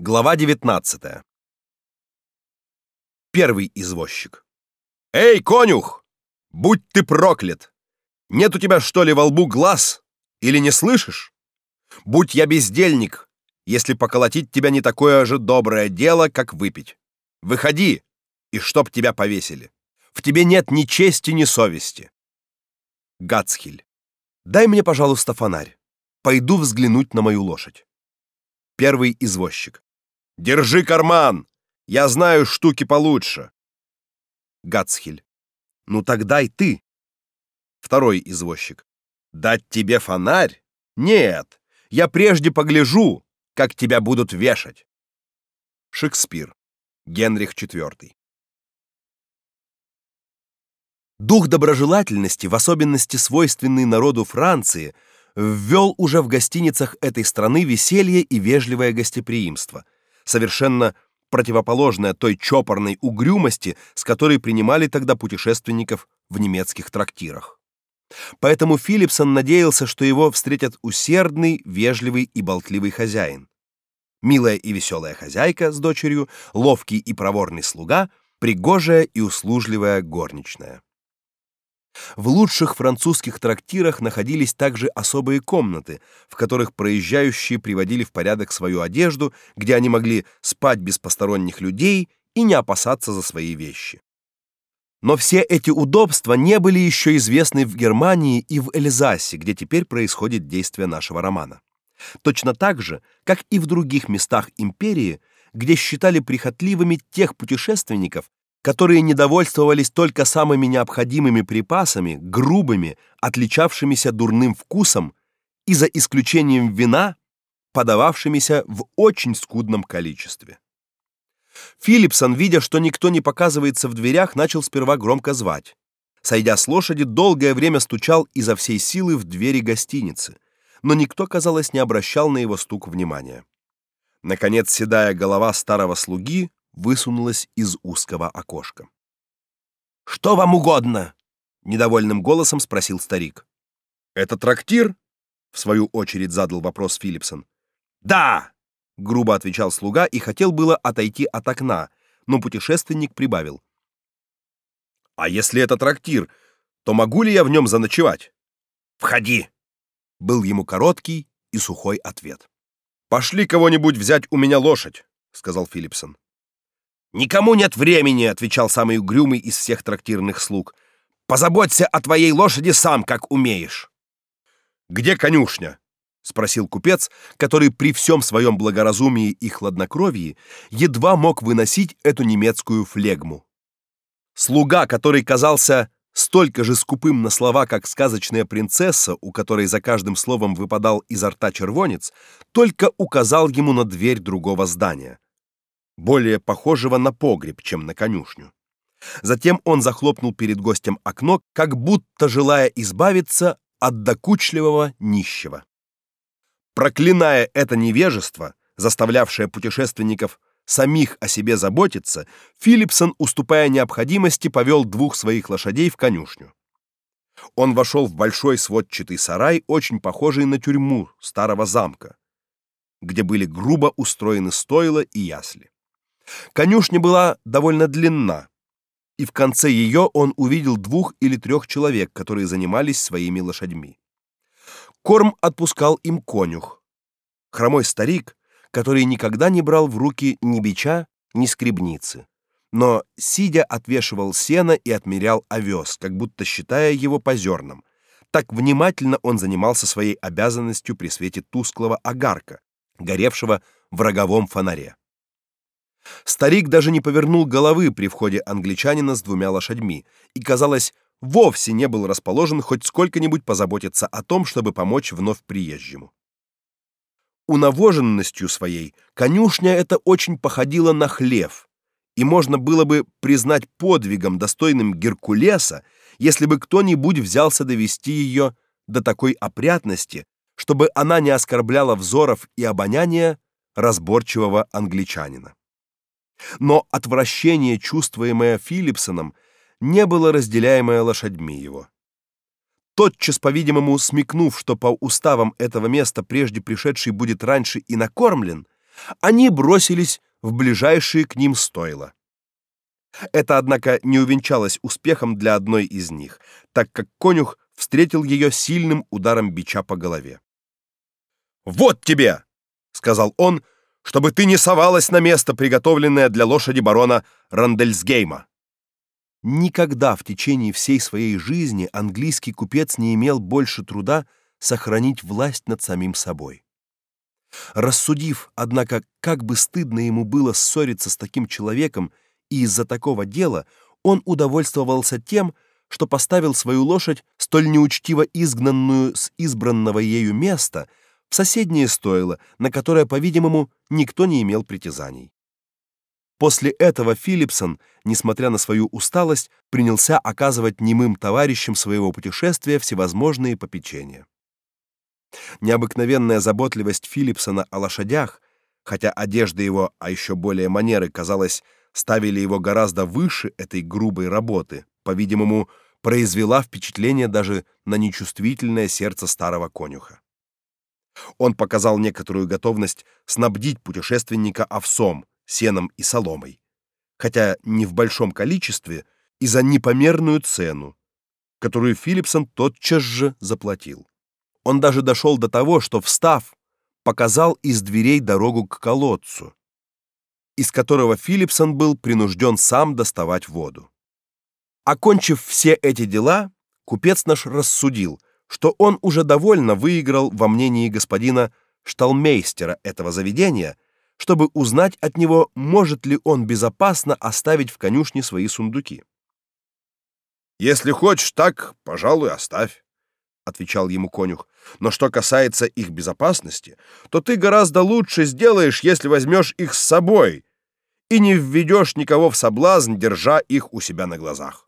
Глава 19. Первый извозчик. Эй, конюх! Будь ты проклят! Нет у тебя что ли во лбу глаз? Или не слышишь? Будь я бездельник, если поколотить тебя не такое же доброе дело, как выпить. Выходи, и чтоб тебя повесили. В тебе нет ни чести, ни совести. Гацхиль. Дай мне, пожалуйста, фонарь. Пойду взглянуть на мою лошадь. Первый извозчик. Держи карман. Я знаю штуки получше. Гацхиль. Ну тогда и ты. Второй извозчик. Дать тебе фонарь? Нет. Я прежде погляжу, как тебя будут вешать. Шекспир. Генрих IV. Дух доброжелательности, в особенности свойственный народу Франции, ввел уже в гостиницах этой страны веселье и вежливое гостеприимство – совершенно противоположная той чопорной угрюмости, с которой принимали тогда путешественников в немецких трактирах. Поэтому Филипсон надеялся, что его встретят усердный, вежливый и болтливый хозяин. Милая и веселая хозяйка с дочерью, ловкий и проворный слуга, пригожая и услужливая горничная. В лучших французских трактирах находились также особые комнаты, в которых проезжающие приводили в порядок свою одежду, где они могли спать без посторонних людей и не опасаться за свои вещи. Но все эти удобства не были еще известны в Германии и в Эльзасе, где теперь происходит действие нашего романа. Точно так же, как и в других местах империи, где считали прихотливыми тех путешественников, которые недовольствовались только самыми необходимыми припасами, грубыми, отличавшимися дурным вкусом и за исключением вина, подававшимися в очень скудном количестве. Филипсон, видя, что никто не показывается в дверях, начал сперва громко звать. Сойдя с лошади, долгое время стучал изо всей силы в двери гостиницы, но никто, казалось, не обращал на его стук внимания. Наконец, седая голова старого слуги высунулась из узкого окошка. Что вам угодно? недовольным голосом спросил старик. Это трактир? в свою очередь задал вопрос Филипсон. Да, грубо отвечал слуга и хотел было отойти от окна, но путешественник прибавил: А если это трактир, то могу ли я в нем заночевать? Входи, был ему короткий и сухой ответ. Пошли кого-нибудь взять у меня лошадь, сказал Филипсон. Никому нет времени, отвечал самый угрюмый из всех трактирных слуг. Позаботься о твоей лошади сам, как умеешь. Где конюшня? спросил купец, который при всем своем благоразумии и хладнокровии едва мог выносить эту немецкую флегму. Слуга, который казался столько же скупым на слова, как сказочная принцесса, у которой за каждым словом выпадал изо рта червонец, только указал ему на дверь другого здания более похожего на погреб, чем на конюшню. Затем он захлопнул перед гостем окно, как будто желая избавиться от докучливого нищего. Проклиная это невежество, заставлявшее путешественников самих о себе заботиться, Филипсон, уступая необходимости, повел двух своих лошадей в конюшню. Он вошел в большой сводчатый сарай, очень похожий на тюрьму старого замка, где были грубо устроены стойла и ясли. Конюшня была довольно длинна, и в конце ее он увидел двух или трех человек, которые занимались своими лошадьми. Корм отпускал им конюх. Хромой старик, который никогда не брал в руки ни бича, ни скребницы, но сидя отвешивал сено и отмерял овес, как будто считая его по зернам. Так внимательно он занимался своей обязанностью при свете тусклого огарка, горевшего в роговом фонаре. Старик даже не повернул головы при входе англичанина с двумя лошадьми и, казалось, вовсе не был расположен хоть сколько-нибудь позаботиться о том, чтобы помочь вновь приезжему. Унавоженностью своей конюшня это очень походила на хлев, и можно было бы признать подвигом, достойным Геркулеса, если бы кто-нибудь взялся довести ее до такой опрятности, чтобы она не оскорбляла взоров и обоняния разборчивого англичанина. Но отвращение, чувствуемое Филипсоном, не было разделяемое лошадьми его. Тотчас, по-видимому, смекнув, что по уставам этого места прежде пришедший будет раньше и накормлен, они бросились в ближайшие к ним стойла. Это, однако, не увенчалось успехом для одной из них, так как конюх встретил ее сильным ударом бича по голове. "Вот тебе", сказал он, "чтобы ты не совалась на место, приготовленное для лошади барона Рандельсгейма". Никогда в течение всей своей жизни английский купец не имел больше труда сохранить власть над самим собой. Рассудив, однако, как бы стыдно ему было ссориться с таким человеком, и из-за такого дела он удовольствовался тем, что поставил свою лошадь, столь неучтиво изгнанную с избранного ею места, в соседнее стойло, на которое, по-видимому, никто не имел притязаний. После этого Филипсон, несмотря на свою усталость, принялся оказывать немым товарищам своего путешествия всевозможные попечения. Необыкновенная заботливость Филипсона о лошадях, хотя одежда его, а еще более манеры, казалось, ставили его гораздо выше этой грубой работы, по-видимому, произвела впечатление даже на нечувствительное сердце старого конюха. Он показал некоторую готовность снабдить путешественника овсом, сеном и соломой, хотя не в большом количестве и за непомерную цену, которую Филипсон тотчас же заплатил. Он даже дошел до того, что встав, показал из дверей дорогу к колодцу, из которого Филипсон был принужден сам доставать воду. Окончив все эти дела, купец наш рассудил, что он уже довольно выиграл во мнении господина шталмейстера этого заведения, чтобы узнать от него, может ли он безопасно оставить в конюшне свои сундуки. Если хочешь так, пожалуй, оставь, отвечал ему конюх. Но что касается их безопасности, то ты гораздо лучше сделаешь, если возьмешь их с собой и не введешь никого в соблазн, держа их у себя на глазах.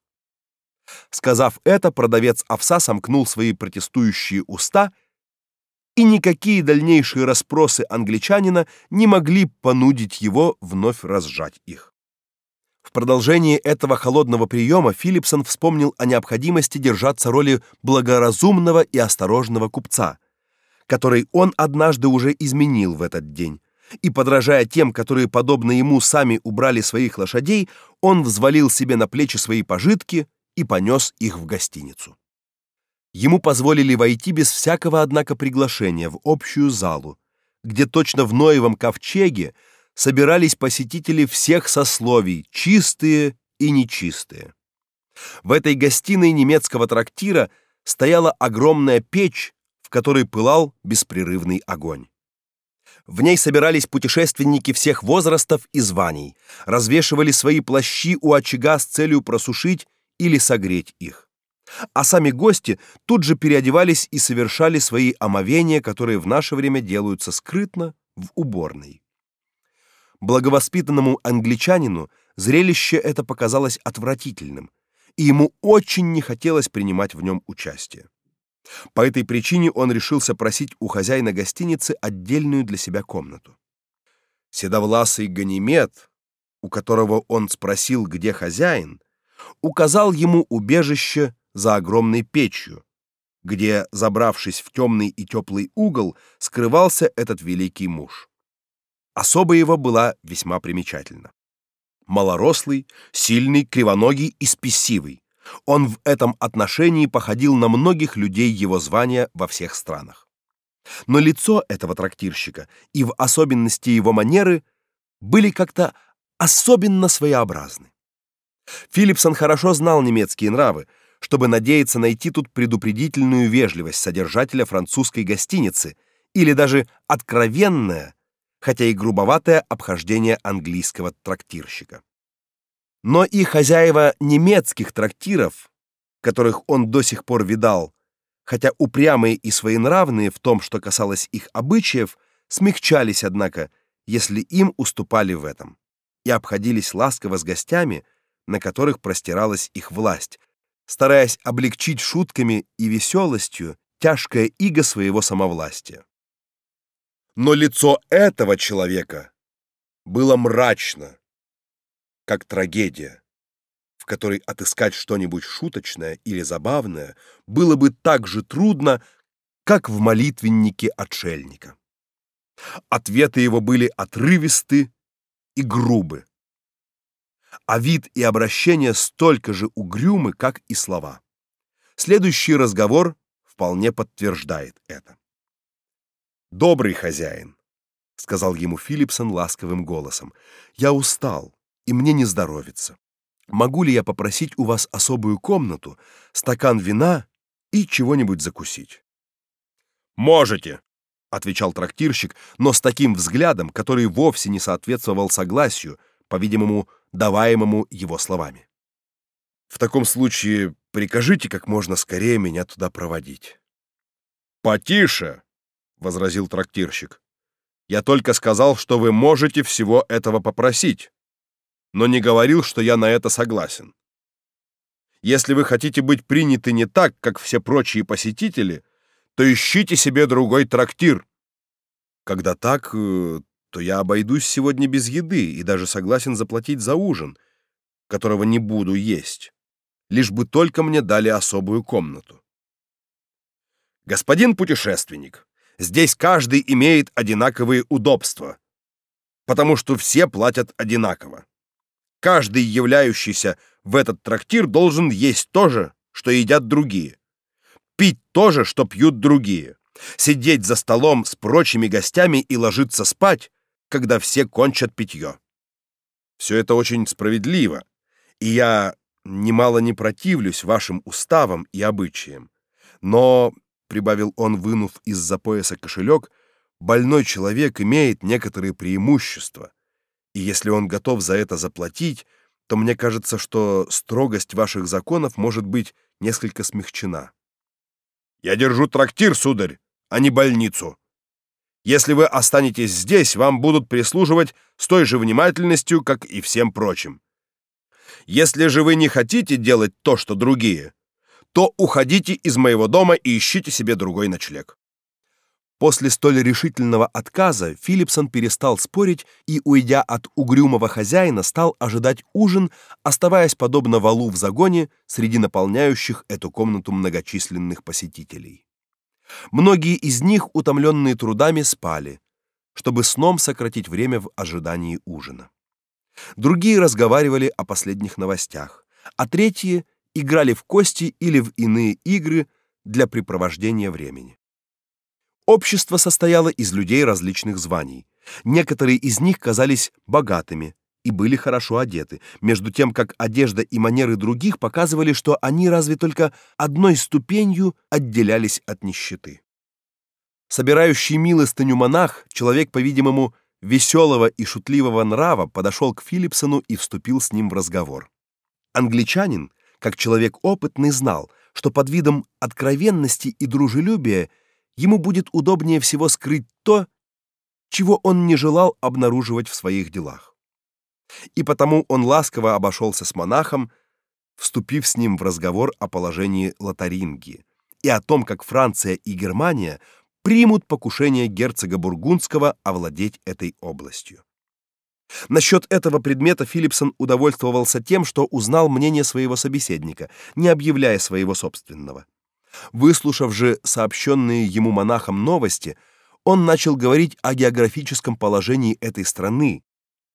Сказав это, продавец овса сомкнул свои протестующие уста, и никакие дальнейшие расспросы англичанина не могли понудить его вновь разжать их. В продолжении этого холодного приема Филипсон вспомнил о необходимости держаться роли благоразумного и осторожного купца, который он однажды уже изменил в этот день. И подражая тем, которые подобно ему сами убрали своих лошадей, он взвалил себе на плечи свои пожитки и понес их в гостиницу. Ему позволили войти без всякого однако приглашения в общую залу, где точно в Ноевом ковчеге собирались посетители всех сословий, чистые и нечистые. В этой гостиной немецкого трактира стояла огромная печь, в которой пылал беспрерывный огонь. В ней собирались путешественники всех возрастов и званий, развешивали свои плащи у очага с целью просушить или согреть их. А сами гости тут же переодевались и совершали свои омовения, которые в наше время делаются скрытно в уборной. Благовоспитанному англичанину зрелище это показалось отвратительным, и ему очень не хотелось принимать в нем участие. По этой причине он решился просить у хозяина гостиницы отдельную для себя комнату. Седовласый Ганимед, у которого он спросил, где хозяин, указал ему убежище за огромной печью, где, забравшись в темный и теплый угол, скрывался этот великий муж. Особа его была весьма примечательна. Малорослый, сильный, кривоногий и спесивый. Он в этом отношении походил на многих людей его звания во всех странах. Но лицо этого трактирщика и в особенности его манеры были как-то особенно своеобразны. Филипсон хорошо знал немецкие нравы, чтобы надеяться найти тут предупредительную вежливость содержателя французской гостиницы или даже откровенное, хотя и грубоватое обхождение английского трактирщика. Но и хозяева немецких трактиров, которых он до сих пор видал, хотя упрямые и своенравные в том, что касалось их обычаев, смягчались однако, если им уступали в этом, и обходились ласково с гостями, на которых простиралась их власть, стараясь облегчить шутками и веселостью тяжкое иго своего самовластия. Но лицо этого человека было мрачно, как трагедия, в которой отыскать что-нибудь шуточное или забавное было бы так же трудно, как в молитвеннике отшельника. Ответы его были отрывисты и грубы. А вид и обращение столько же угрюмы, как и слова. Следующий разговор вполне подтверждает это. Добрый хозяин, сказал ему Филипсон ласковым голосом. Я устал, и мне не здоровится. Могу ли я попросить у вас особую комнату, стакан вина и чего-нибудь закусить? Можете, отвечал трактирщик, но с таким взглядом, который вовсе не соответствовал согласию, по-видимому, даваемому его словами. В таком случае прикажите как можно скорее меня туда проводить. Потише, возразил трактирщик. Я только сказал, что вы можете всего этого попросить, но не говорил, что я на это согласен. Если вы хотите быть приняты не так, как все прочие посетители, то ищите себе другой трактир. Когда так, э, то я обойдусь сегодня без еды и даже согласен заплатить за ужин, которого не буду есть, лишь бы только мне дали особую комнату. Господин путешественник, здесь каждый имеет одинаковые удобства, потому что все платят одинаково. Каждый являющийся в этот трактир должен есть то же, что едят другие, пить то же, что пьют другие, сидеть за столом с прочими гостями и ложиться спать, когда все кончат питье. Все это очень справедливо, и я немало не противлюсь вашим уставам и обычаям. Но, прибавил он, вынув из-за пояса кошелек, больной человек имеет некоторые преимущества, и если он готов за это заплатить, то мне кажется, что строгость ваших законов может быть несколько смягчена. Я держу трактир, сударь, а не больницу. Если вы останетесь здесь, вам будут прислуживать с той же внимательностью, как и всем прочим. Если же вы не хотите делать то, что другие, то уходите из моего дома и ищите себе другой ночлег. После столь решительного отказа Филипсон перестал спорить и, уйдя от угрюмого хозяина, стал ожидать ужин, оставаясь подобно валу в загоне среди наполняющих эту комнату многочисленных посетителей. Многие из них, утомленные трудами, спали, чтобы сном сократить время в ожидании ужина. Другие разговаривали о последних новостях, а третьи играли в кости или в иные игры для препровождения времени. Общество состояло из людей различных званий. Некоторые из них казались богатыми и были хорошо одеты, между тем как одежда и манеры других показывали, что они разве только одной ступенью отделялись от нищеты. Собирающий милостыню монах, человек, по-видимому, веселого и шутливого нрава, подошел к Филипсону и вступил с ним в разговор. Англичанин, как человек опытный, знал, что под видом откровенности и дружелюбия ему будет удобнее всего скрыть то, чего он не желал обнаруживать в своих делах. И потому он ласково обошелся с монахом, вступив с ним в разговор о положении Лотарингии и о том, как Франция и Германия примут покушение герцога бургундского овладеть этой областью. Насчет этого предмета Филипсон удовольствовался тем, что узнал мнение своего собеседника, не объявляя своего собственного. Выслушав же сообщенные ему монахом новости, он начал говорить о географическом положении этой страны,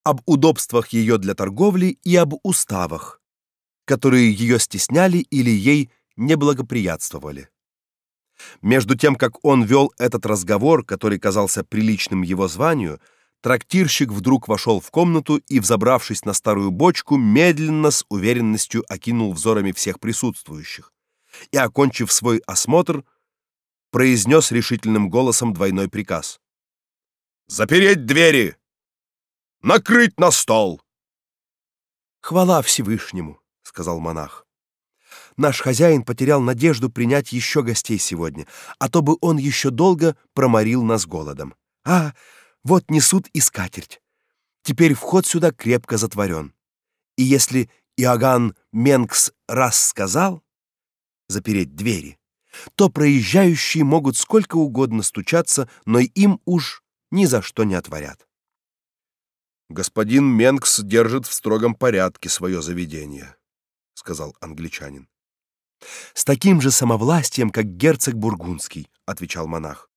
об удобствах ее для торговли и об уставах, которые ее стесняли или ей не благоприятствовали. Между тем, как он вел этот разговор, который казался приличным его званию, трактирщик вдруг вошел в комнату и, взобравшись на старую бочку, медленно с уверенностью окинул взорами всех присутствующих и, окончив свой осмотр, произнес решительным голосом двойной приказ. «Запереть двери! Накрыть на стол!» «Хвала Всевышнему!» — сказал монах. «Наш хозяин потерял надежду принять еще гостей сегодня, а то бы он еще долго проморил нас голодом. А, вот несут и скатерть. Теперь вход сюда крепко затворен. И если Иоганн Менкс раз сказал, запереть двери, то проезжающие могут сколько угодно стучаться, но им уж ни за что не отворят. Господин Менкс держит в строгом порядке свое заведение, сказал англичанин. С таким же самовластием, как герцог бургундский, отвечал монах.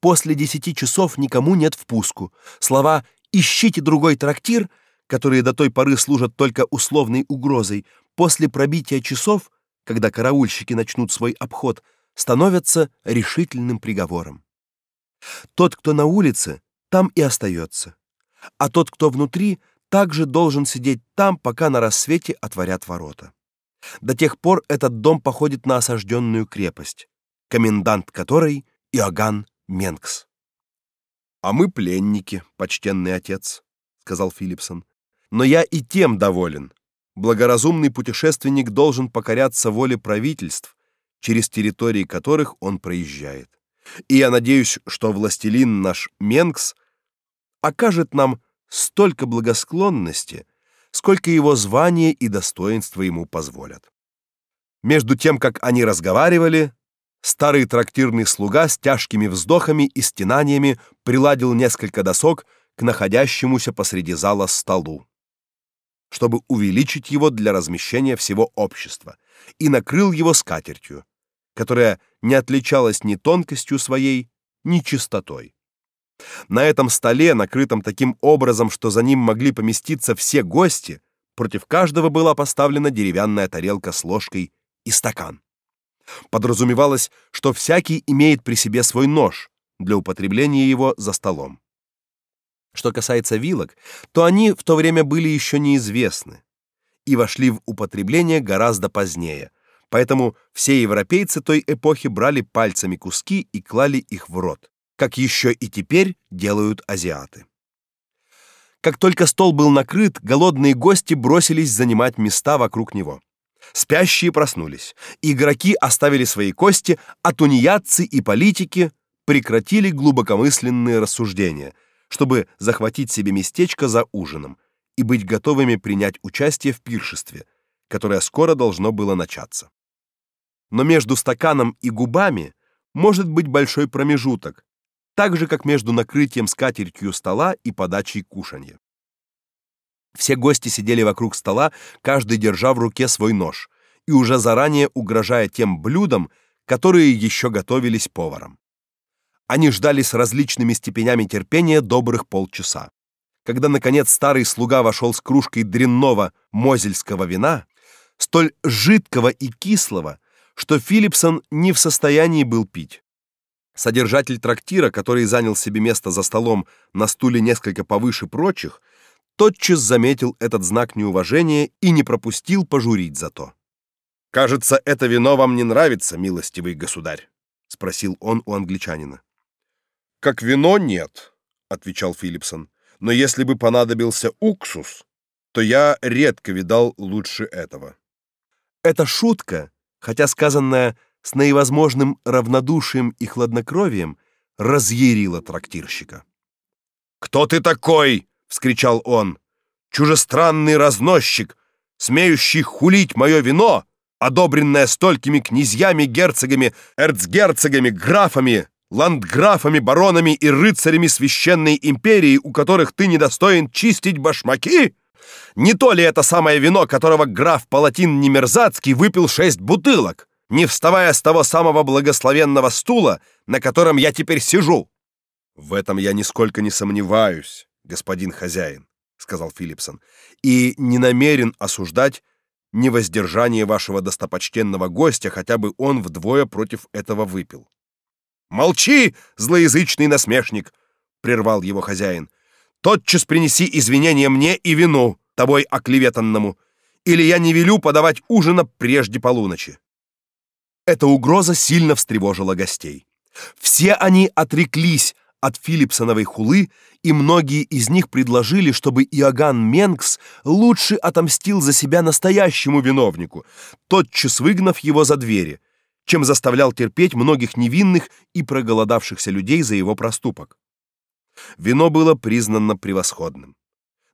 после десяти часов никому нет впуску. Слова «ищите другой трактир», которые до той поры служат только условной угрозой, после пробития часов, когда караульщики начнут свой обход, становятся решительным приговором. Тот, кто на улице, там и остается, а тот, кто внутри, также должен сидеть там, пока на рассвете отворят ворота. До тех пор этот дом походит на осажденную крепость, комендант которой Иоганн Менкс. А мы пленники, почтенный отец, сказал Филипсон. Но я и тем доволен. Благоразумный путешественник должен покоряться воле правительств, через территории которых он проезжает. И я надеюсь, что властелин наш Менкс окажет нам столько благосклонности, сколько его звание и достоинство ему позволят. Между тем, как они разговаривали, старый трактирный слуга с тяжкими вздохами и стенаниями приладил несколько досок к находящемуся посреди зала столу, чтобы увеличить его для размещения всего общества, и накрыл его скатертью, которая не отличалась ни тонкостью своей, ни чистотой. На этом столе, накрытом таким образом, что за ним могли поместиться все гости, против каждого была поставлена деревянная тарелка с ложкой и стакан. Подразумевалось, что всякий имеет при себе свой нож для употребления его за столом. Что касается вилок, то они в то время были еще неизвестны и вошли в употребление гораздо позднее. Поэтому все европейцы той эпохи брали пальцами куски и клали их в рот как еще и теперь делают азиаты. Как только стол был накрыт, голодные гости бросились занимать места вокруг него. Спящие проснулись, игроки оставили свои кости, а тунеядцы и политики прекратили глубокомысленные рассуждения, чтобы захватить себе местечко за ужином и быть готовыми принять участие в пиршестве, которое скоро должно было начаться. Но между стаканом и губами может быть большой промежуток, так же как между накрытием скатертью стола и подачей кушанья. Все гости сидели вокруг стола, каждый держа в руке свой нож и уже заранее угрожая тем блюдам, которые еще готовились поваром. Они ждали с различными степенями терпения добрых полчаса. Когда наконец старый слуга вошел с кружкой дрянного мозельского вина, столь жидкого и кислого, что Филипсон не в состоянии был пить. Содержатель трактира, который занял себе место за столом на стуле несколько повыше прочих, тотчас заметил этот знак неуважения и не пропустил пожурить за то. Кажется, это вино вам не нравится, милостивый государь, спросил он у англичанина. Как вино нет, отвечал Филипсон. Но если бы понадобился уксус, то я редко видал лучше этого. Эта шутка, хотя сказанная с наивозможным равнодушием и хладнокровием разъярила трактирщика. «Кто ты такой?» — вскричал он. «Чужестранный разносчик, смеющий хулить мое вино, одобренное столькими князьями, герцогами, эрцгерцогами, графами, ландграфами, баронами и рыцарями священной империи, у которых ты недостоин чистить башмаки? Не то ли это самое вино, которого граф Палатин Немерзацкий выпил шесть бутылок? Не вставая с того самого благословенного стула, на котором я теперь сижу. В этом я нисколько не сомневаюсь, господин хозяин, сказал Филипсон, и не намерен осуждать невоздержание вашего достопочтенного гостя, хотя бы он вдвое против этого выпил. Молчи, злоязычный насмешник, прервал его хозяин. Тотчас принеси извинения мне и вину, тобой оклеветанному, или я не велю подавать ужина прежде полуночи. Эта угроза сильно встревожила гостей. Все они отреклись от Филипсоновой хулы, и многие из них предложили, чтобы Иоганн Менкс лучше отомстил за себя настоящему виновнику, тотчас выгнав его за двери, чем заставлял терпеть многих невинных и проголодавшихся людей за его проступок. Вино было признано превосходным.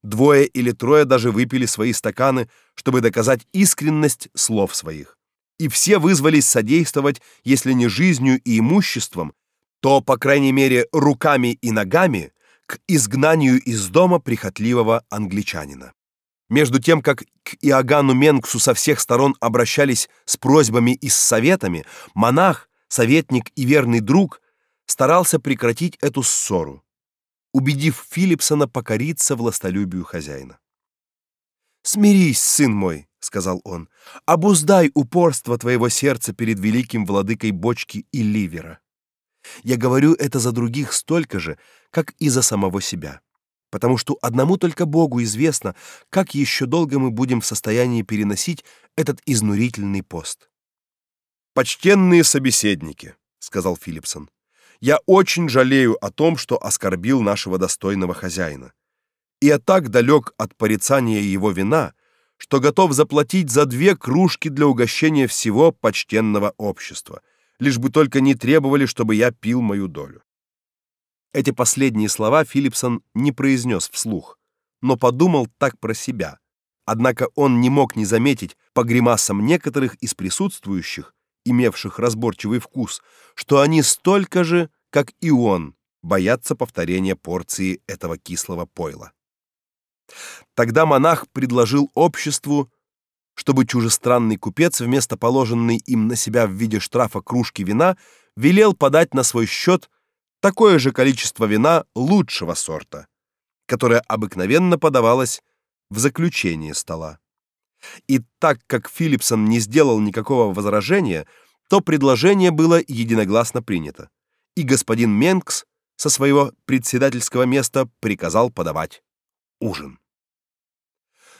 Двое или трое даже выпили свои стаканы, чтобы доказать искренность слов своих и все вызвались содействовать, если не жизнью и имуществом, то, по крайней мере, руками и ногами к изгнанию из дома прихотливого англичанина. Между тем, как к Иоганну Менксу со всех сторон обращались с просьбами и с советами, монах, советник и верный друг старался прекратить эту ссору, убедив Филипсона покориться властолюбию хозяина. "Смирись, сын мой", сказал он. "Обуздай упорство твоего сердца перед великим владыкой бочки и ливера. Я говорю это за других столько же, как и за самого себя, потому что одному только Богу известно, как еще долго мы будем в состоянии переносить этот изнурительный пост. Почтенные собеседники, сказал Филипсон. Я очень жалею о том, что оскорбил нашего достойного хозяина. И я так далек от порицания его вина, что готов заплатить за две кружки для угощения всего почтенного общества лишь бы только не требовали, чтобы я пил мою долю. Эти последние слова Филипсон не произнес вслух, но подумал так про себя. Однако он не мог не заметить по гримасам некоторых из присутствующих, имевших разборчивый вкус, что они столько же, как и он, боятся повторения порции этого кислого пойла. Тогда монах предложил обществу чтобы чужестранный купец вместо положенной им на себя в виде штрафа кружки вина велел подать на свой счет такое же количество вина лучшего сорта, которое обыкновенно подавалось в заключении стола. И так как Филипсон не сделал никакого возражения, то предложение было единогласно принято, и господин Менкс со своего председательского места приказал подавать ужин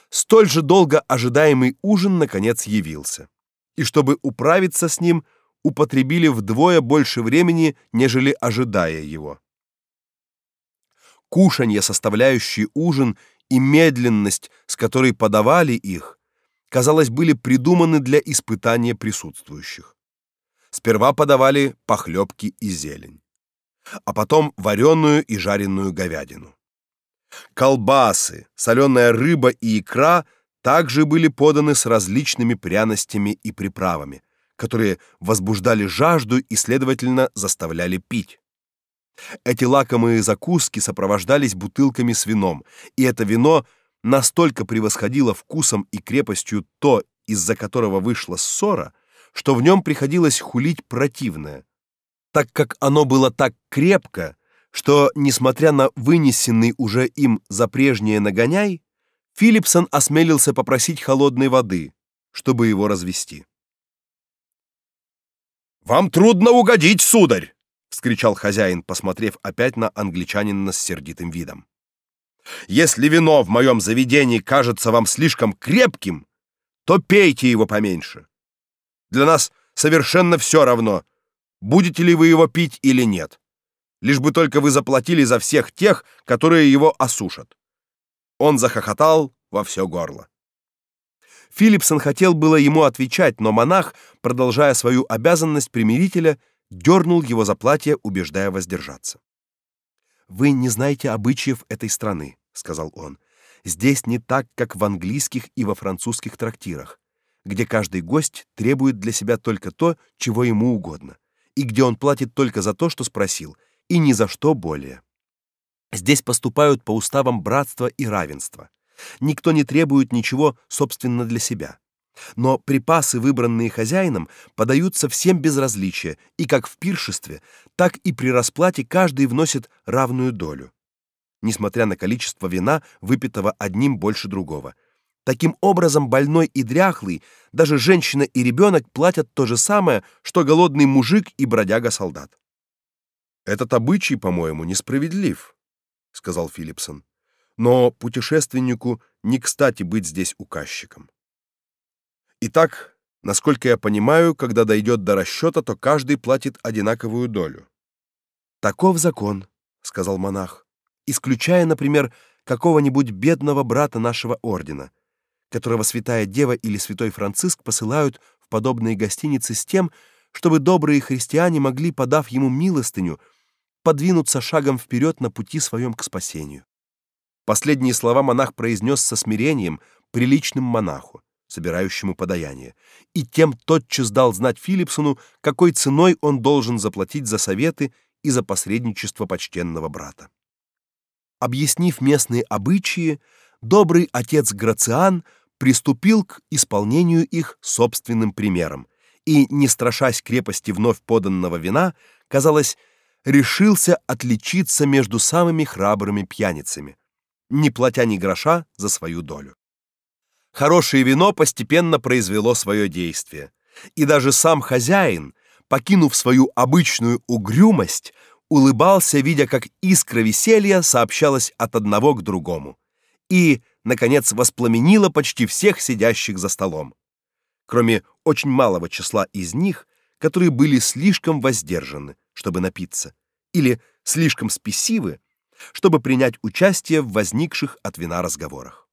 столь же долго ожидаемый ужин наконец явился. И чтобы управиться с ним, употребили вдвое больше времени, нежели ожидая его. Кушанье, составляющие ужин, и медленность, с которой подавали их, казалось, были придуманы для испытания присутствующих. Сперва подавали похлебки и зелень, а потом вареную и жареную говядину. Колбасы, соленая рыба и икра также были поданы с различными пряностями и приправами, которые возбуждали жажду и, следовательно, заставляли пить. Эти лакомые закуски сопровождались бутылками с вином, и это вино настолько превосходило вкусом и крепостью то, из-за которого вышла ссора, что в нем приходилось хулить противное, так как оно было так крепко, что, несмотря на вынесенный уже им за прежнее нагоняй, Филипсон осмелился попросить холодной воды, чтобы его развести. «Вам трудно угодить, сударь!» — вскричал хозяин, посмотрев опять на англичанина с сердитым видом. «Если вино в моем заведении кажется вам слишком крепким, то пейте его поменьше. Для нас совершенно все равно, будете ли вы его пить или нет лишь бы только вы заплатили за всех тех, которые его осушат. Он захохотал во все горло. Филипсон хотел было ему отвечать, но монах, продолжая свою обязанность примирителя, дернул его за платье, убеждая воздержаться. Вы не знаете обычаев этой страны, сказал он. Здесь не так, как в английских и во французских трактирах, где каждый гость требует для себя только то, чего ему угодно, и где он платит только за то, что спросил, и ни за что более. Здесь поступают по уставам братства и равенства. Никто не требует ничего собственно для себя. Но припасы, выбранные хозяином, подаются всем без различия, и как в пиршестве, так и при расплате каждый вносит равную долю, несмотря на количество вина, выпитого одним больше другого. Таким образом, больной и дряхлый, даже женщина и ребенок платят то же самое, что голодный мужик и бродяга-солдат. Этот обычай, по-моему, несправедлив, сказал Филипсон. Но путешественнику не кстати быть здесь указчиком. Итак, насколько я понимаю, когда дойдет до расчета, то каждый платит одинаковую долю. Таков закон, сказал монах, исключая, например, какого-нибудь бедного брата нашего ордена, которого святая дева или святой Франциск посылают в подобные гостиницы с тем, чтобы добрые христиане могли, подав ему милостыню, подвинуться шагом вперед на пути своем к спасению. Последние слова монах произнес со смирением, приличным монаху, собирающему подаяние, и тем тотчас дал знать Филипсону, какой ценой он должен заплатить за советы и за посредничество почтенного брата. Объяснив местные обычаи, добрый отец Грациан приступил к исполнению их собственным примером и, не страшась крепости вновь поданного вина, казалось, решился отличиться между самыми храбрыми пьяницами, не платя ни гроша за свою долю. Хорошее вино постепенно произвело свое действие, и даже сам хозяин, покинув свою обычную угрюмость, улыбался, видя, как искра веселья сообщалась от одного к другому, и, наконец, воспламенила почти всех сидящих за столом, кроме очень малого числа из них, которые были слишком воздержаны, чтобы напиться, или слишком спесивы, чтобы принять участие в возникших от вина разговорах.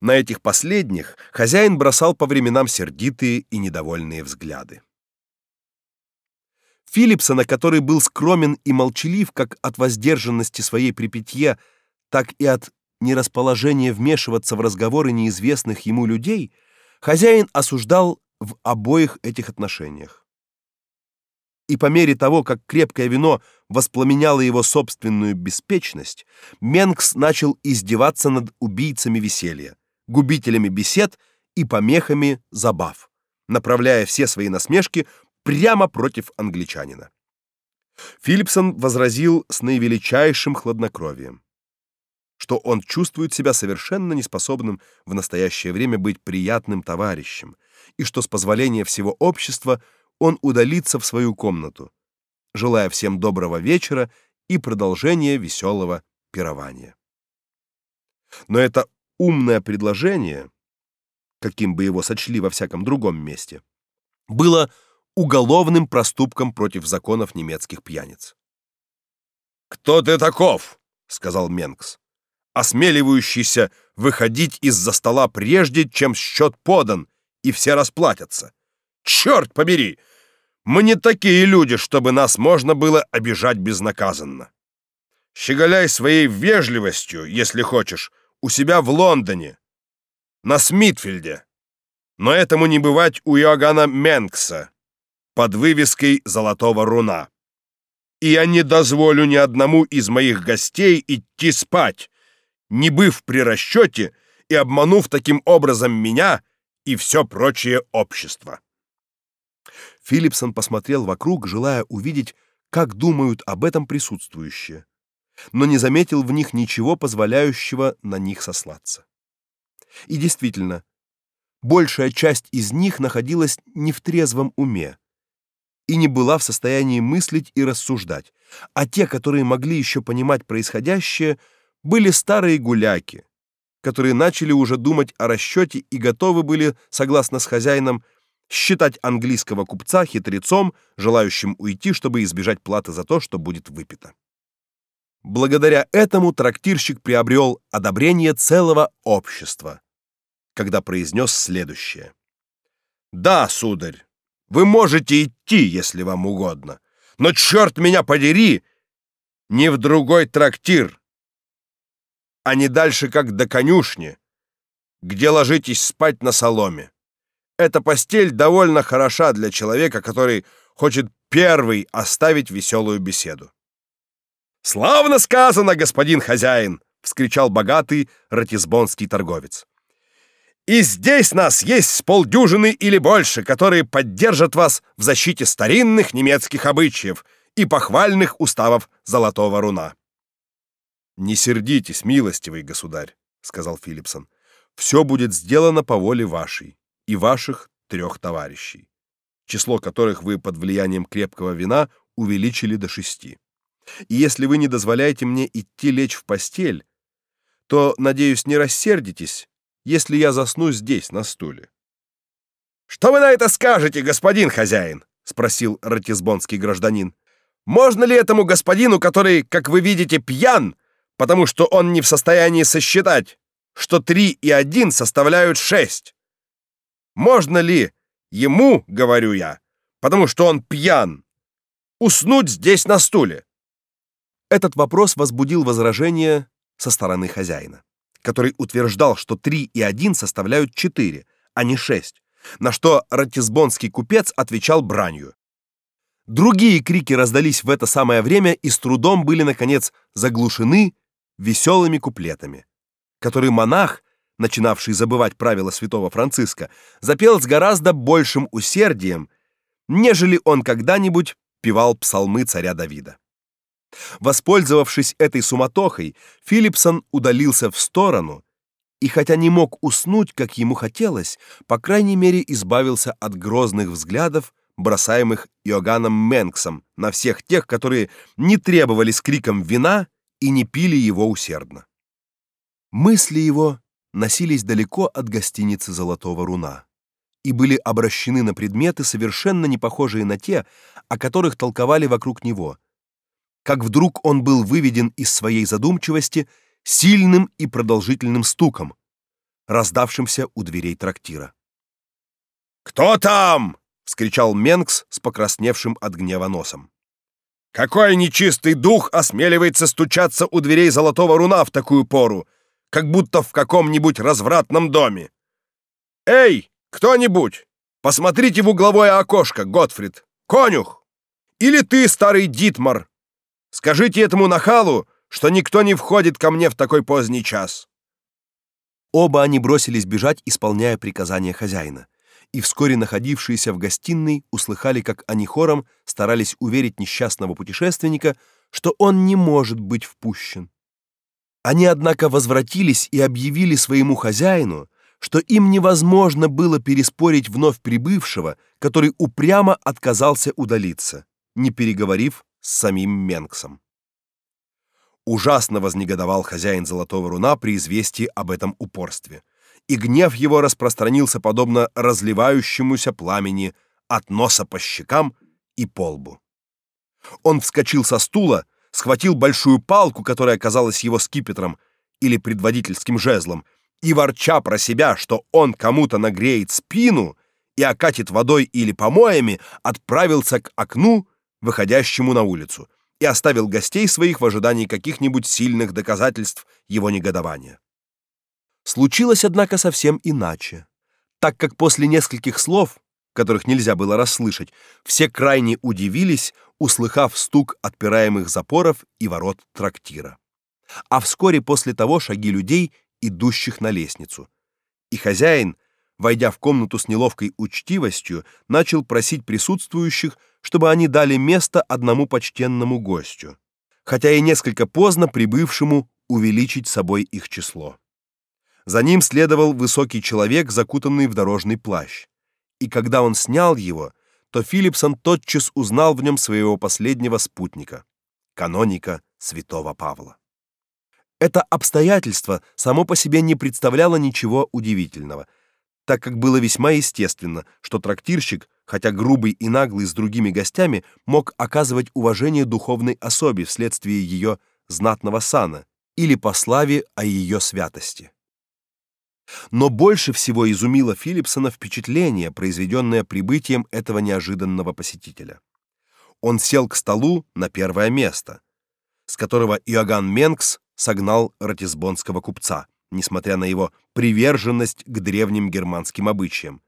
На этих последних хозяин бросал по временам сердитые и недовольные взгляды. Филипсона, который был скромен и молчалив как от воздержанности своей при питье, так и от нерасположения вмешиваться в разговоры неизвестных ему людей, хозяин осуждал в обоих этих отношениях и по мере того, как крепкое вино воспламеняло его собственную беспечность, Менкс начал издеваться над убийцами веселья, губителями бесед и помехами забав, направляя все свои насмешки прямо против англичанина. Филипсон возразил с наивеличайшим хладнокровием, что он чувствует себя совершенно неспособным в настоящее время быть приятным товарищем, и что с позволения всего общества – он удалится в свою комнату, желая всем доброго вечера и продолжения веселого пирования. Но это умное предложение, каким бы его сочли во всяком другом месте, было уголовным проступком против законов немецких пьяниц. «Кто ты таков?» — сказал Менкс. «Осмеливающийся выходить из-за стола прежде, чем счет подан, и все расплатятся. Черт побери! Мы не такие люди, чтобы нас можно было обижать безнаказанно. Щеголяй своей вежливостью, если хочешь, у себя в Лондоне, на Смитфилде. Но этому не бывать у Иоганна Менкса под вывеской «Золотого руна». И я не дозволю ни одному из моих гостей идти спать, не быв при расчете и обманув таким образом меня и все прочее общество. Филипсон посмотрел вокруг, желая увидеть, как думают об этом присутствующие, но не заметил в них ничего, позволяющего на них сослаться. И действительно, большая часть из них находилась не в трезвом уме и не была в состоянии мыслить и рассуждать, а те, которые могли еще понимать происходящее, были старые гуляки, которые начали уже думать о расчете и готовы были, согласно с хозяином, считать английского купца хитрецом, желающим уйти, чтобы избежать платы за то, что будет выпито. Благодаря этому трактирщик приобрел одобрение целого общества, когда произнес следующее: "Да, сударь, вы можете идти, если вам угодно, но черт меня подери, не в другой трактир, а не дальше, как до конюшни, где ложитесь спать на соломе. Эта постель довольно хороша для человека, который хочет первый оставить веселую беседу. Славно сказано, господин хозяин, вскричал богатый ратисбонский торговец. И здесь нас есть с полдюжины или больше, которые поддержат вас в защите старинных немецких обычаев и похвальных уставов Золотого руна. Не сердитесь, милостивый государь, сказал Филипсон. Все будет сделано по воле вашей и ваших трех товарищей, число которых вы под влиянием крепкого вина увеличили до шести. И если вы не дозволяете мне идти лечь в постель, то, надеюсь, не рассердитесь, если я засну здесь, на стуле. Что вы на это скажете, господин хозяин? спросил ратисбонский гражданин. Можно ли этому господину, который, как вы видите, пьян, потому что он не в состоянии сосчитать, что три и один составляют шесть? Можно ли ему, говорю я, потому что он пьян, уснуть здесь на стуле? Этот вопрос возбудил возражение со стороны хозяина, который утверждал, что 3 и 1 составляют 4, а не 6, на что ратисбонский купец отвечал бранью. Другие крики раздались в это самое время и с трудом были наконец заглушены веселыми куплетами, которые монах начинавший забывать правила святого Франциска, запел с гораздо большим усердием, нежели он когда-нибудь певал псалмы царя Давида. Воспользовавшись этой суматохой, Филипсон удалился в сторону и хотя не мог уснуть, как ему хотелось, по крайней мере, избавился от грозных взглядов, бросаемых Иоганном Менксом на всех тех, которые не требовали с криком вина и не пили его усердно. Мысли его носились далеко от гостиницы Золотого руна и были обращены на предметы, совершенно не похожие на те, о которых толковали вокруг него. Как вдруг он был выведен из своей задумчивости сильным и продолжительным стуком, раздавшимся у дверей трактира. «Кто там?» — вскричал Менкс с покрасневшим от гнева носом. «Какой нечистый дух осмеливается стучаться у дверей Золотого Руна в такую пору, как будто в каком-нибудь развратном доме? Эй, кто-нибудь, посмотрите в угловое окошко, Готфрид, конюх! Или ты, старый Дитмар? Скажите этому нахалу, что никто не входит ко мне в такой поздний час. Оба они бросились бежать, исполняя приказания хозяина, и вскоре находившиеся в гостиной услыхали, как они хором старались уверить несчастного путешественника, что он не может быть впущен. Они однако возвратились и объявили своему хозяину, что им невозможно было переспорить вновь прибывшего, который упрямо отказался удалиться, не переговорив с самим Менксом. Ужасно вознегодовал хозяин Золотого руна при известии об этом упорстве, и гнев его распространился подобно разливающемуся пламени от носа по щекам и по лбу. Он вскочил со стула, схватил большую палку, которая оказалась его скипетром или предводительским жезлом, и ворча про себя, что он кому-то нагреет спину и окатит водой или помоями, отправился к окну, выходящему на улицу и оставил гостей своих в ожидании каких-нибудь сильных доказательств его негодования. Случилось, однако, совсем иначе, так как после нескольких слов, которых нельзя было расслышать, все крайне удивились, услыхав стук отпираемых запоров и ворот трактира. А вскоре после того шаги людей, идущих на лестницу. И хозяин, войдя в комнату с неловкой учтивостью, начал просить присутствующих, чтобы они дали место одному почтенному гостю, хотя и несколько поздно прибывшему увеличить собой их число. За ним следовал высокий человек, закутанный в дорожный плащ. И когда он снял его, то Филипсон тотчас узнал в нем своего последнего спутника, каноника святого Павла. Это обстоятельство само по себе не представляло ничего удивительного — так как было весьма естественно, что трактирщик, хотя грубый и наглый с другими гостями, мог оказывать уважение духовной особе вследствие ее знатного сана или по славе о ее святости. Но больше всего изумило Филипсона впечатление, произведенное прибытием этого неожиданного посетителя. Он сел к столу на первое место, с которого Иоганн Менкс согнал ратисбонского купца, несмотря на его приверженность к древним германским обычаям,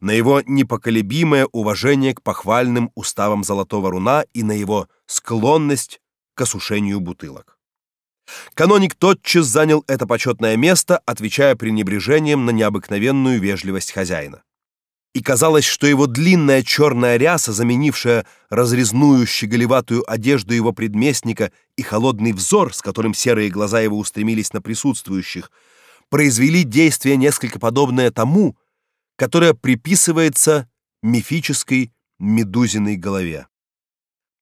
на его непоколебимое уважение к похвальным уставам Золотого руна и на его склонность к осушению бутылок. Каноник тотчас занял это почетное место, отвечая пренебрежением на необыкновенную вежливость хозяина и казалось, что его длинная черная ряса, заменившая разрезную щеголеватую одежду его предместника и холодный взор, с которым серые глаза его устремились на присутствующих, произвели действие несколько подобное тому, которое приписывается мифической медузиной голове.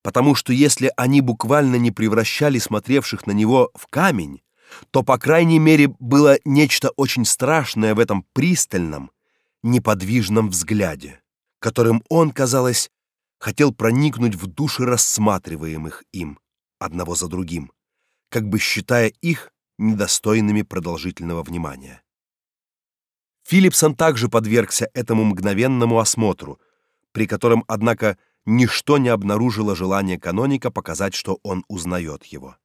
Потому что если они буквально не превращали смотревших на него в камень, то по крайней мере было нечто очень страшное в этом пристальном, неподвижном взгляде, которым он, казалось, хотел проникнуть в души рассматриваемых им одного за другим, как бы считая их недостойными продолжительного внимания. Филипсон также подвергся этому мгновенному осмотру, при котором, однако, ничто не обнаружило желания каноника показать, что он узнает его.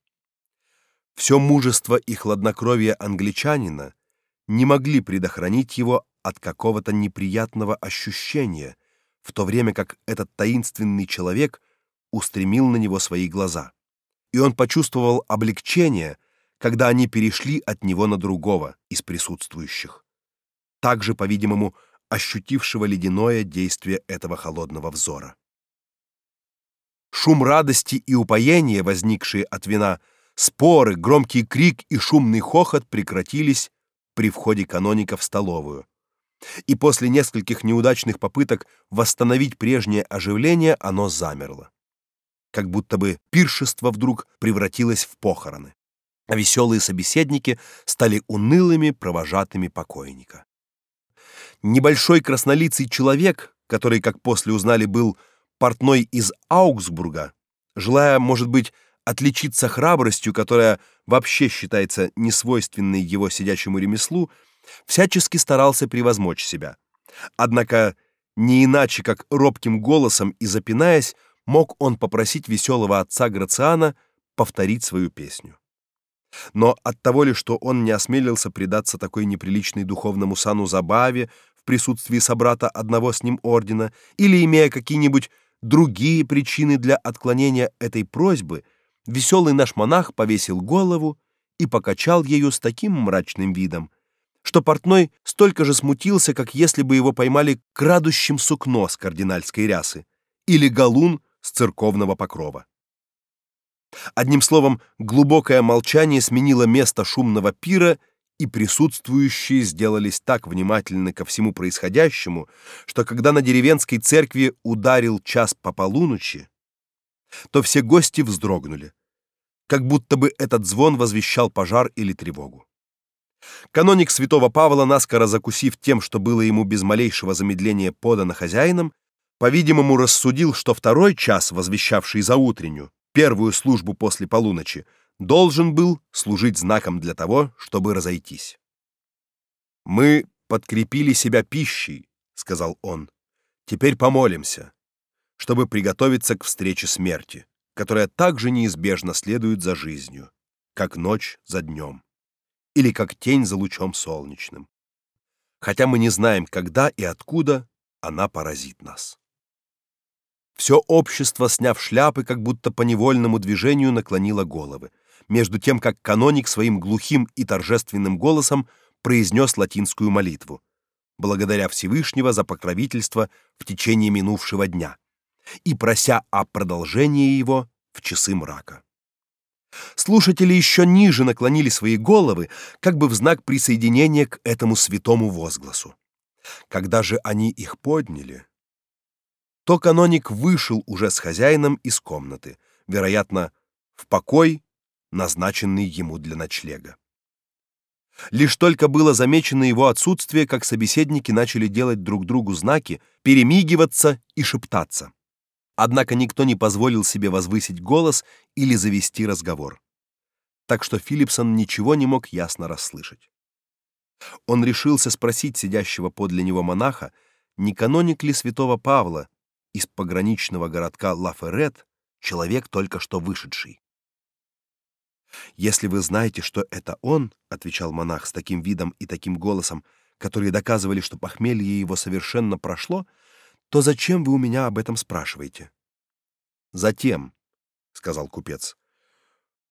Все мужество и хладнокровие англичанина не могли предохранить его от какого-то неприятного ощущения, в то время как этот таинственный человек устремил на него свои глаза. И он почувствовал облегчение, когда они перешли от него на другого из присутствующих. Также, по-видимому, ощутившего ледяное действие этого холодного взора. Шум радости и упоения, возникшие от вина, споры, громкий крик и шумный хохот прекратились при входе каноника в столовую. И после нескольких неудачных попыток восстановить прежнее оживление оно замерло. Как будто бы пиршество вдруг превратилось в похороны, а веселые собеседники стали унылыми провожатыми покойника. Небольшой краснолицый человек, который, как после узнали, был портной из Аугсбурга, желая, может быть, отличиться храбростью, которая вообще считается несвойственной его сидячему ремеслу, всячески старался превозмочь себя. Однако не иначе, как робким голосом и запинаясь, мог он попросить веселого отца Грациана повторить свою песню. Но от того ли, что он не осмелился предаться такой неприличной духовному сану забаве в присутствии собрата одного с ним ордена, или имея какие-нибудь другие причины для отклонения этой просьбы, веселый наш монах повесил голову и покачал ею с таким мрачным видом, что портной столько же смутился, как если бы его поймали крадущим сукно с кардинальской рясы или галун с церковного покрова. Одним словом, глубокое молчание сменило место шумного пира, и присутствующие сделались так внимательны ко всему происходящему, что когда на деревенской церкви ударил час по полуночи, то все гости вздрогнули, как будто бы этот звон возвещал пожар или тревогу. Каноник святого Павла, наскоро закусив тем, что было ему без малейшего замедления подано хозяином, по-видимому, рассудил, что второй час, возвещавший за утреннюю, первую службу после полуночи, должен был служить знаком для того, чтобы разойтись. Мы подкрепили себя пищей, сказал он. Теперь помолимся, чтобы приготовиться к встрече смерти, которая также неизбежно следует за жизнью, как ночь за днем, или как тень за лучом солнечным. Хотя мы не знаем, когда и откуда она поразит нас. Все общество, сняв шляпы, как будто по невольному движению наклонило головы, между тем как каноник своим глухим и торжественным голосом произнес латинскую молитву, благодаря Всевышнего за покровительство в течение минувшего дня и прося о продолжении его в часы мрака. Слушатели еще ниже наклонили свои головы, как бы в знак присоединения к этому святому возгласу. Когда же они их подняли, то каноник вышел уже с хозяином из комнаты, вероятно, в покой, назначенный ему для ночлега. Лишь только было замечено его отсутствие, как собеседники начали делать друг другу знаки, перемигиваться и шептаться. Однако никто не позволил себе возвысить голос или завести разговор. Так что Филипсон ничего не мог ясно расслышать. Он решился спросить сидящего подле него монаха, не каноник ли святого Павла, из пограничного городка Лаферет человек только что вышедший. Если вы знаете, что это он, отвечал монах с таким видом и таким голосом, которые доказывали, что похмелье его совершенно прошло, то зачем вы у меня об этом спрашиваете? Затем, сказал купец,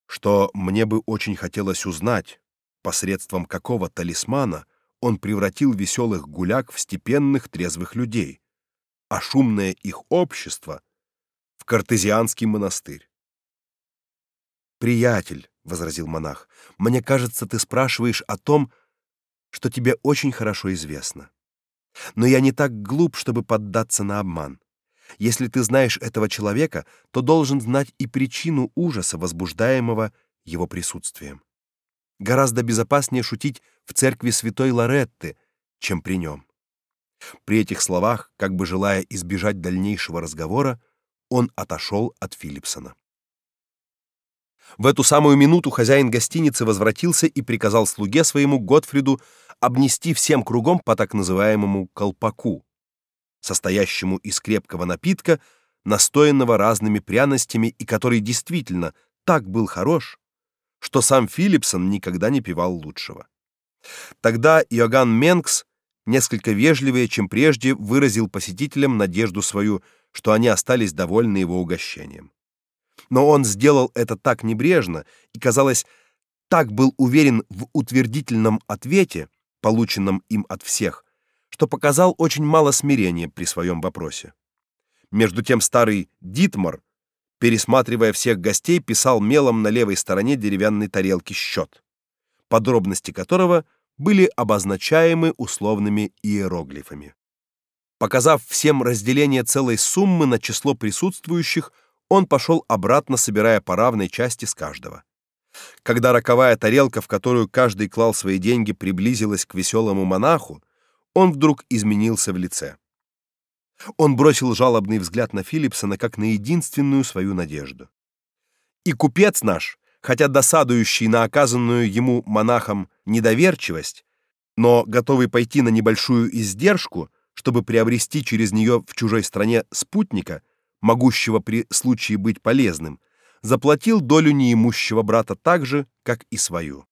что мне бы очень хотелось узнать, посредством какого талисмана он превратил веселых гуляк в степенных трезвых людей, а шумное их общество в картезианский монастырь. Приятель, возразил монах, мне кажется, ты спрашиваешь о том, что тебе очень хорошо известно. Но я не так глуп, чтобы поддаться на обман. Если ты знаешь этого человека, то должен знать и причину ужаса, возбуждаемого его присутствием. Гораздо безопаснее шутить в церкви Святой Лоретты, чем при нем. При этих словах, как бы желая избежать дальнейшего разговора, он отошел от Филипсона. В эту самую минуту хозяин гостиницы возвратился и приказал слуге своему Готфриду обнести всем кругом по так называемому колпаку, состоящему из крепкого напитка, настоянного разными пряностями и который действительно так был хорош, что сам Филипсон никогда не пивал лучшего. Тогда Иоганн Менкс несколько вежливее, чем прежде, выразил посетителям надежду свою, что они остались довольны его угощением. Но он сделал это так небрежно и, казалось, так был уверен в утвердительном ответе, полученном им от всех, что показал очень мало смирения при своем вопросе. Между тем старый Дитмар, пересматривая всех гостей, писал мелом на левой стороне деревянной тарелки счет, подробности которого были обозначаемы условными иероглифами. Показав всем разделение целой суммы на число присутствующих, он пошел обратно, собирая по равной части с каждого. Когда роковая тарелка, в которую каждый клал свои деньги, приблизилась к веселому монаху, он вдруг изменился в лице. Он бросил жалобный взгляд на Филипсона как на единственную свою надежду. И купец наш, хотя досадующий на оказанную ему монахом недоверчивость, но готовый пойти на небольшую издержку, чтобы приобрести через нее в чужой стране спутника, могущего при случае быть полезным, заплатил долю неимущего брата так же, как и свою.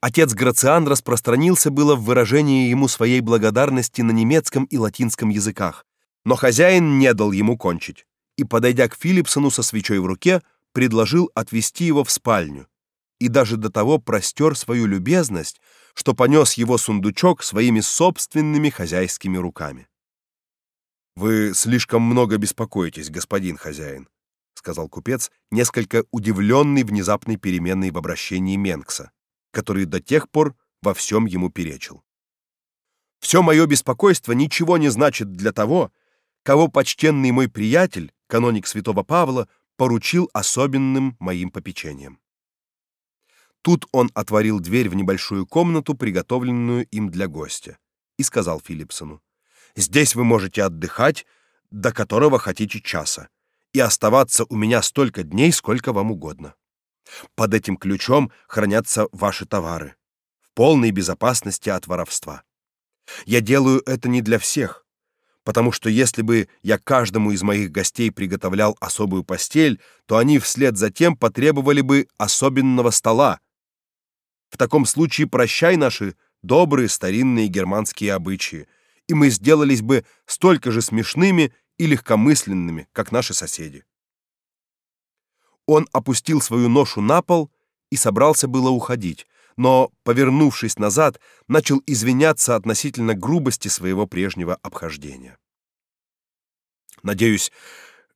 Отец Грациан распространился было в выражении ему своей благодарности на немецком и латинском языках, но хозяин не дал ему кончить и, подойдя к Филипсону со свечой в руке, предложил отвести его в спальню и даже до того простер свою любезность, что понес его сундучок своими собственными хозяйскими руками. Вы слишком много беспокоитесь, господин хозяин, сказал купец, несколько удивленный внезапной переменой в обращении Менкса который до тех пор во всем ему перечил. Все мое беспокойство ничего не значит для того, кого почтенный мой приятель, каноник Святого Павла, поручил особенным моим попечением. Тут он отворил дверь в небольшую комнату, приготовленную им для гостя, и сказал Филипсону: "Здесь вы можете отдыхать до которого хотите часа, и оставаться у меня столько дней, сколько вам угодно". Под этим ключом хранятся ваши товары в полной безопасности от воровства. Я делаю это не для всех, потому что если бы я каждому из моих гостей приготовлял особую постель, то они вслед за тем потребовали бы особенного стола. В таком случае прощай наши добрые старинные германские обычаи, и мы сделались бы столько же смешными и легкомысленными, как наши соседи. Он опустил свою ношу на пол и собрался было уходить, но, повернувшись назад, начал извиняться относительно грубости своего прежнего обхождения. Надеюсь,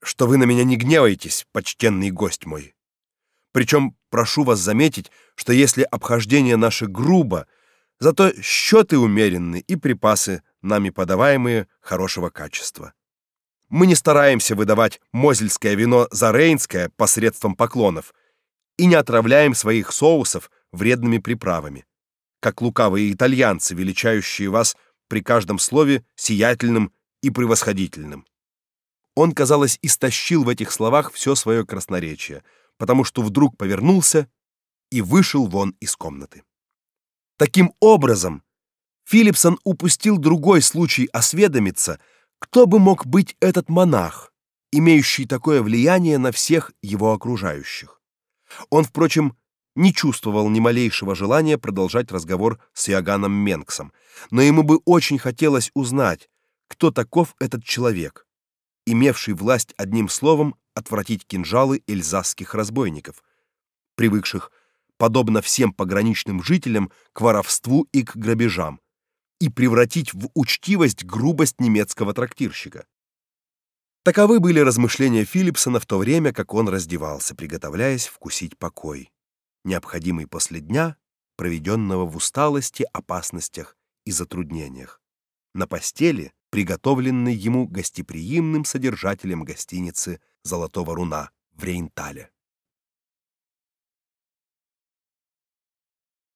что вы на меня не гневаетесь, почтенный гость мой. Причем прошу вас заметить, что если обхождение наше грубо, зато счеты умеренны и припасы, нами подаваемые, хорошего качества. Мы не стараемся выдавать мозельское вино за рейнское посредством поклонов и не отравляем своих соусов вредными приправами, как лукавые итальянцы, величающие вас при каждом слове сиятельным и превосходительным. Он, казалось, истощил в этих словах все свое красноречие, потому что вдруг повернулся и вышел вон из комнаты. Таким образом, Филипсон упустил другой случай осведомиться, кто бы мог быть этот монах, имеющий такое влияние на всех его окружающих? Он, впрочем, не чувствовал ни малейшего желания продолжать разговор с Иоганном Менксом, но ему бы очень хотелось узнать, кто таков этот человек, имевший власть одним словом отвратить кинжалы эльзасских разбойников, привыкших, подобно всем пограничным жителям, к воровству и к грабежам, и превратить в учтивость грубость немецкого трактирщика. Таковы были размышления Филипсона в то время, как он раздевался, приготовляясь вкусить покой, необходимый после дня, проведенного в усталости, опасностях и затруднениях, на постели, приготовленной ему гостеприимным содержателем гостиницы Золотого руна в Рейнтале.